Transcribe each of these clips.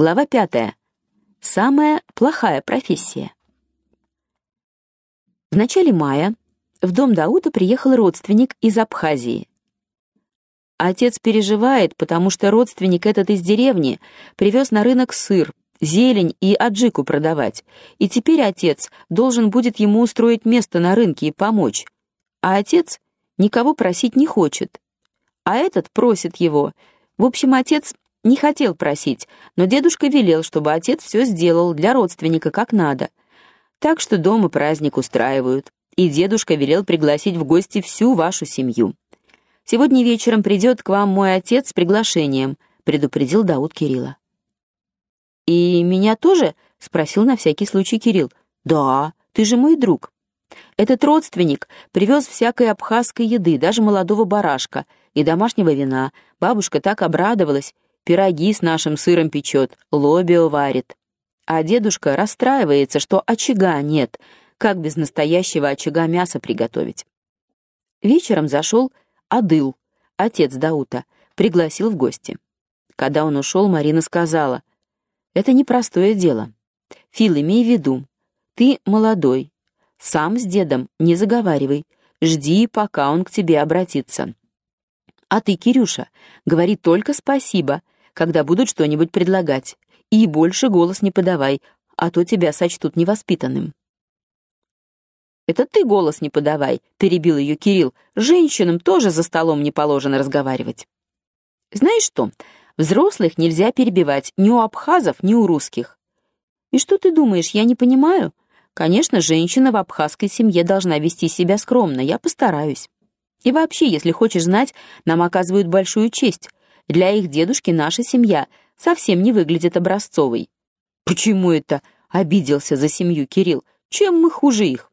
Глава пятая. Самая плохая профессия. В начале мая в дом Даута приехал родственник из Абхазии. Отец переживает, потому что родственник этот из деревни привез на рынок сыр, зелень и аджику продавать, и теперь отец должен будет ему устроить место на рынке и помочь. А отец никого просить не хочет. А этот просит его. В общем, отец не хотел просить, но дедушка велел, чтобы отец все сделал для родственника как надо. Так что дома праздник устраивают, и дедушка велел пригласить в гости всю вашу семью. Сегодня вечером придет к вам мой отец с приглашением, предупредил Дауд Кирилла. И меня тоже? спросил на всякий случай Кирилл. Да, ты же мой друг. Этот родственник привез всякой абхазской еды, даже молодого барашка и домашнего вина. Бабушка так обрадовалась, пироги с нашим сыром печет, лобио варит. А дедушка расстраивается, что очага нет, как без настоящего очага мясо приготовить. Вечером зашел Адыл, отец Даута, пригласил в гости. Когда он ушел, Марина сказала, «Это непростое дело. Фил, имей в виду, ты молодой, сам с дедом не заговаривай, жди, пока он к тебе обратится. А ты, Кирюша, говори только спасибо, когда будут что-нибудь предлагать, и больше голос не подавай, а то тебя сочтут невоспитанным. «Это ты голос не подавай», — перебил ее Кирилл. «Женщинам тоже за столом не положено разговаривать». «Знаешь что, взрослых нельзя перебивать ни у абхазов, ни у русских». «И что ты думаешь, я не понимаю?» «Конечно, женщина в абхазской семье должна вести себя скромно, я постараюсь». «И вообще, если хочешь знать, нам оказывают большую честь. Для их дедушки наша семья совсем не выглядит образцовой». «Почему это?» — обиделся за семью Кирилл. «Чем мы хуже их?»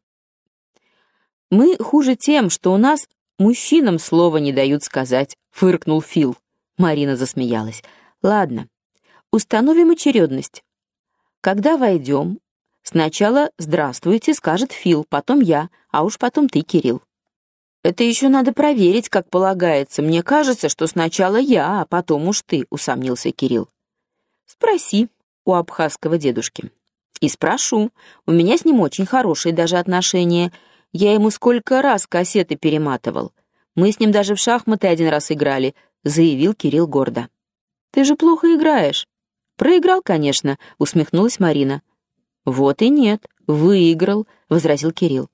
Мы хуже тем, что у нас мужчинам слова не дают сказать, фыркнул Фил. Марина засмеялась. Ладно. Установим очередность. Когда войдем, сначала «здравствуйте» скажет Фил, потом я, а уж потом ты, Кирилл. Это еще надо проверить, как полагается. Мне кажется, что сначала я, а потом уж ты, усомнился Кирилл. Спроси у абхазского дедушки. И спрошу. У меня с ним очень хорошие даже отношения. Я ему сколько раз кассеты перематывал. Мы с ним даже в шахматы один раз играли, заявил Кирилл гордо. Ты же плохо играешь. Проиграл, конечно, усмехнулась Марина. Вот и нет, выиграл, возразил Кирилл.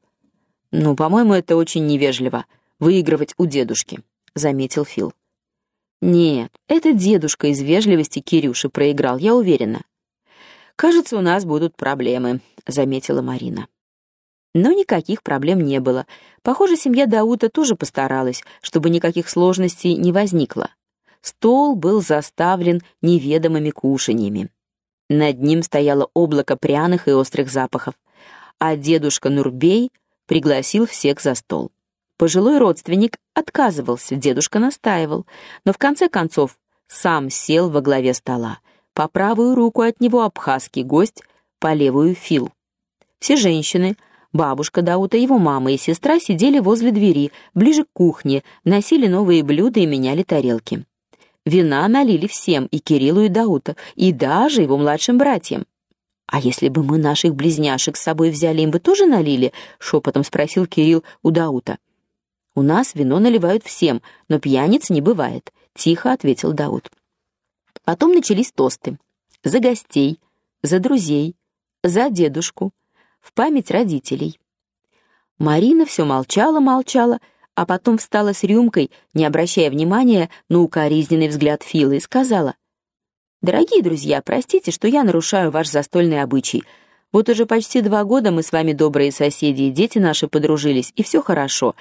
Ну, по-моему, это очень невежливо выигрывать у дедушки, заметил Фил. Нет, это дедушка из вежливости Кирюши проиграл, я уверена. Кажется, у нас будут проблемы, заметила Марина. Но никаких проблем не было. Похоже, семья Даута тоже постаралась, чтобы никаких сложностей не возникло. Стол был заставлен неведомыми кушаньями. Над ним стояло облако пряных и острых запахов, а дедушка Нурбей пригласил всех за стол. Пожилой родственник отказывался, дедушка настаивал, но в конце концов сам сел во главе стола. По правую руку от него абхазский гость, по левую Фил. Все женщины — Бабушка Даута, его мама и сестра сидели возле двери, ближе к кухне, носили новые блюда и меняли тарелки. Вина налили всем, и Кириллу, и Даута, и даже его младшим братьям. «А если бы мы наших близняшек с собой взяли, им бы тоже налили?» — шепотом спросил Кирилл у Даута. «У нас вино наливают всем, но пьяниц не бывает», — тихо ответил Даут. Потом начались тосты. За гостей, за друзей, за дедушку — в память родителей. Марина все молчала-молчала, а потом встала с рюмкой, не обращая внимания на укоризненный взгляд Филы, и сказала, «Дорогие друзья, простите, что я нарушаю ваш застольный обычай. Вот уже почти два года мы с вами добрые соседи, и дети наши подружились, и все хорошо.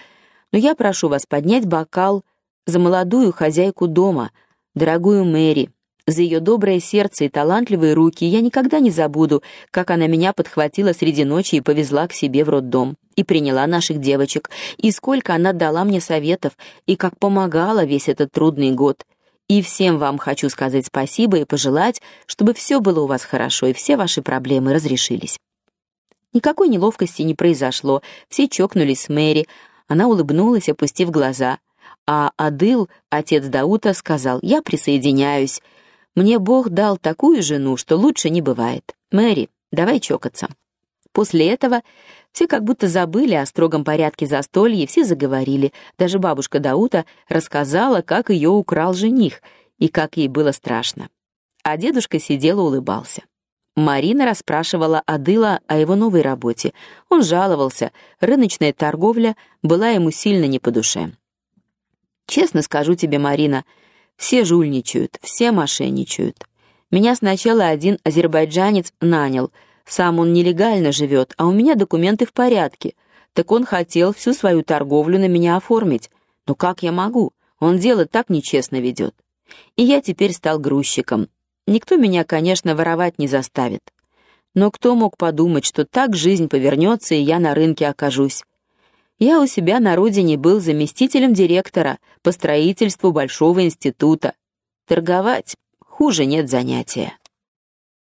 Но я прошу вас поднять бокал за молодую хозяйку дома, дорогую Мэри, за ее доброе сердце и талантливые руки я никогда не забуду, как она меня подхватила среди ночи и повезла к себе в роддом, и приняла наших девочек, и сколько она дала мне советов, и как помогала весь этот трудный год. И всем вам хочу сказать спасибо и пожелать, чтобы все было у вас хорошо и все ваши проблемы разрешились. Никакой неловкости не произошло, все чокнулись с Мэри, она улыбнулась, опустив глаза. А Адыл, отец Даута, сказал «Я присоединяюсь», Мне Бог дал такую жену, что лучше не бывает. Мэри, давай чокаться. После этого все как будто забыли о строгом порядке застолья, все заговорили. Даже бабушка Даута рассказала, как ее украл жених и как ей было страшно. А дедушка сидел и улыбался. Марина расспрашивала Адыла о его новой работе. Он жаловался, рыночная торговля была ему сильно не по душе. «Честно скажу тебе, Марина, все жульничают, все мошенничают. Меня сначала один азербайджанец нанял, сам он нелегально живет, а у меня документы в порядке. Так он хотел всю свою торговлю на меня оформить. Но как я могу? Он дело так нечестно ведет. И я теперь стал грузчиком. Никто меня, конечно, воровать не заставит. Но кто мог подумать, что так жизнь повернется, и я на рынке окажусь? Я у себя на родине был заместителем директора по строительству большого института. Торговать хуже нет занятия.